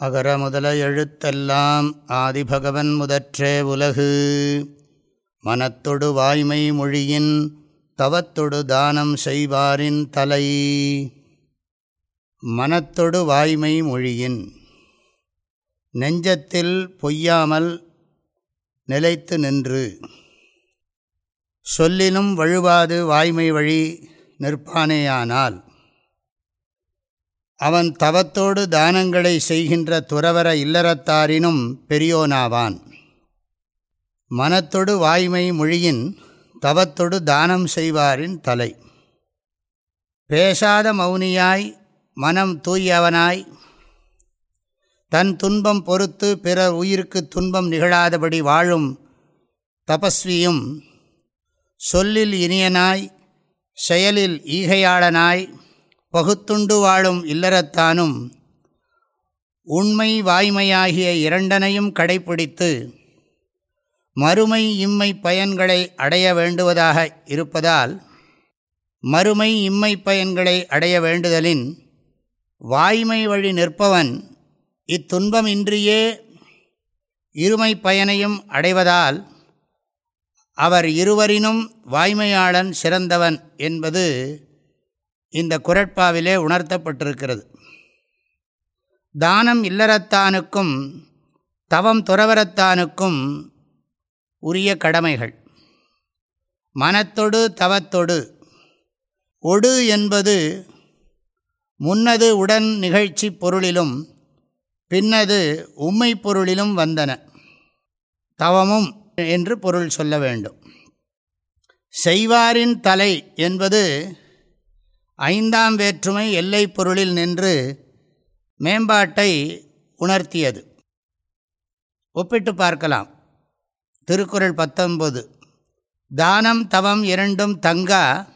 அகர முதல எழுத்தெல்லாம் ஆதிபகவன் முதற்றே உலகு. மனத்தொடு வாய்மை மொழியின் தவத்தொடு தானம் செய்வாரின் தலை. மனத்தொடு வாய்மை மொழியின். நெஞ்சத்தில் பொய்யாமல் நிலைத்து நின்று. சொல்லினும் வழுவாது வாய்மை வழி நிற்பானேயானால் அவன் தவத்தோடு தானங்களை செய்கின்ற துறவர இல்லறத்தாரினும் பெரியோனாவான். மனத்தொடு வாய்மை மொழியின் தவத்தொடு தானம் செய்வாரின் தலை. பேசாத மௌனியாய் மனம் தூயவனாய் தன் துன்பம் பொறுத்து பிற உயிருக்கு துன்பம் நிகழாதபடி வாழும் தபஸ்வியும் சொல்லில் இனியனாய் செயலில் ஈகையாளனாய் பகுத்துண்டு வாழும் இல்லறத்தானும் உண்மை வாய்மையாகிய இரண்டனையும் கடைப்பிடித்து மறுமை இம்மை பயன்களை அடைய வேண்டுவதாக இருப்பதால் மறுமை இம்மை பயன்களை அடைய வேண்டுதலின் வாய்மை வழி நிற்பவன் இத்துன்பமின்றியே இருமை பயனையும் அடைவதால் அவர் இருவரினும் வாய்மையாளன் சிறந்தவன் என்பது இந்த குரட்பாவிலே உணர்த்தப்பட்டிருக்கிறது. தானம் இல்லறத்தானுக்கும் தவம் துறவரத்தானுக்கும் உரிய கடமைகள். மனத்தொடு தவத்தொடு. ஒடு என்பது முன்னது உடன் நிகழ்ச்சி பொருளிலும் பின்னது உம்மை பொருளிலும் வந்தன. தவமும் என்று பொருள் சொல்ல வேண்டும். செய்வாரின் தலை என்பது ஐந்தாம் வேற்றுமை எல்லை பொருளில் நின்று மேம்பாட்டை உணர்த்தியது. ஒப்பிட்டு பார்க்கலாம். திருக்குறள் பத்தொன்பது. தானம் தவம் இரண்டும் தங்கா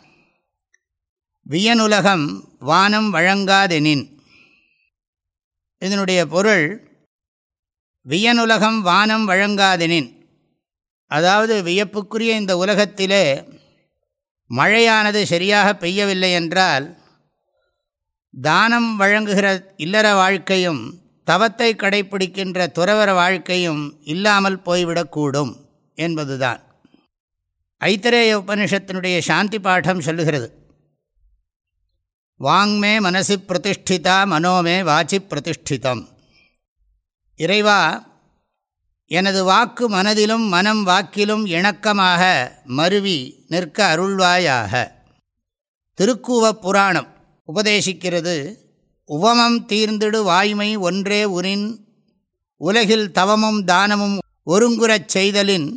வியனுலகம் வானம் வழங்காதெனின். இதனுடைய பொருள் வியனுலகம் வானம் வழங்காதெனின். அதாவது வியப்புக்குரிய இந்த உலகத்திலே மழையானது சரியாக பெய்யவில்லை என்றால் தானம் வழங்குகிற இல்லற வாழ்க்கையும் தவத்தை கடைப்பிடிக்கின்ற துறவர வாழ்க்கையும் இல்லாமல் போய்விடக்கூடும் என்பதுதான். ஐத்தரேய உபனிஷத்தினுடைய சாந்தி பாடம் சொல்லுகிறது. வாங்மே மனசி பிரதிஷ்டிதா மனோமே வாச்சி பிரதிஷ்டிதம். இறைவா எனது வாக்கு மனதிலும் மனம் வாக்கிலும் இணக்கமாக மருவி நிற்க அருள்வாயாக. திருக்கூவ புராணம் உபதேசிக்கிறது உவமம் தீர்ந்திடு வாய்மை ஒன்றே உரின் உலகில் தவமும் தானமும் ஒருங்குறச் செய்தலின்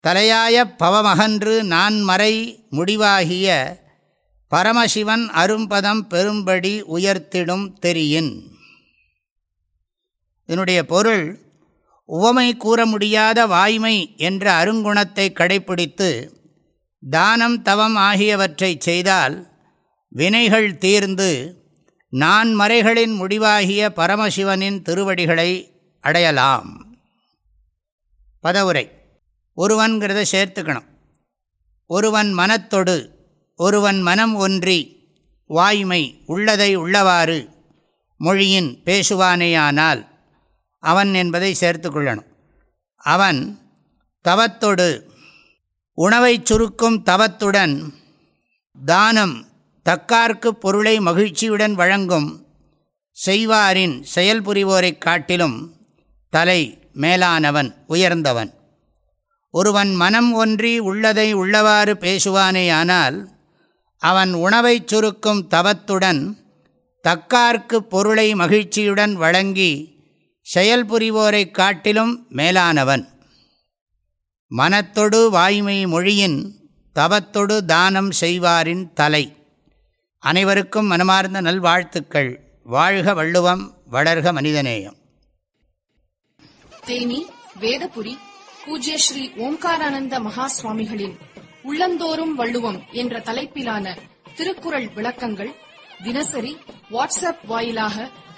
தலையாய பவமகன்று நான் மறை முடிவாகிய பரமசிவன் அரும்பதம் பெரும்படி உயர்த்திடும் தெரியின். இதனுடைய பொருள் உவமை கூற முடியாத வாய்மை என்ற அருங்குணத்தை கடைப்பிடித்து தானம் தவம் ஆகியவற்றை செய்தால் வினைகள் தீர்ந்து நான் மறைகளின் முடிவாகிய பரமசிவனின் திருவடிகளை அடையலாம். பதவுரை. ஒருவன்கிறத சேர்த்துக்கணும். ஒருவன் மனத்தொடு ஒருவன் மனம் ஒன்றி வாய்மை உள்ளதை உள்ளவாறு மொழியின் பேசுவானேயானால் அவன் என்பதை சேர்த்து கொள்ளணும் அவன் தவத்தொடு உணவை சுருக்கும் தவத்துடன் தானம் தக்கார்க்கு பொருளை மகிழ்ச்சியுடன் வழங்கும் செய்வாரின் செயல்புரிவோரைக் காட்டிலும் தலை மேலானவன் உயர்ந்தவன். ஒருவன் மனம் ஒன்றி உள்ளதை உள்ளவாறு பேசுவானேயானால் அவன் உணவைச் சுருக்கும் தவத்துடன் தக்கார்க்கு பொருளை மகிழ்ச்சியுடன் வழங்கி செயல்புரிவோரை காட்டிலும் மேலானவன். மனத்தொடு வாய்மை மொழியின் தவத்தொடு தானம் செய்வாரின் தலை. அனைவருக்கும் மனமார்ந்த நல்வாழ்த்துக்கள். வாழ்க வள்ளுவம் வளர்க மனிதநேயம். தேனி வேதபுரி பூஜ்ய ஸ்ரீ ஓம்காரானந்த மகா சுவாமிகளின் உள்ளந்தோறும் வள்ளுவம் என்ற தலைப்பிலான திருக்குறள் விளக்கங்கள் தினசரி வாட்ஸ்அப் வாயிலாக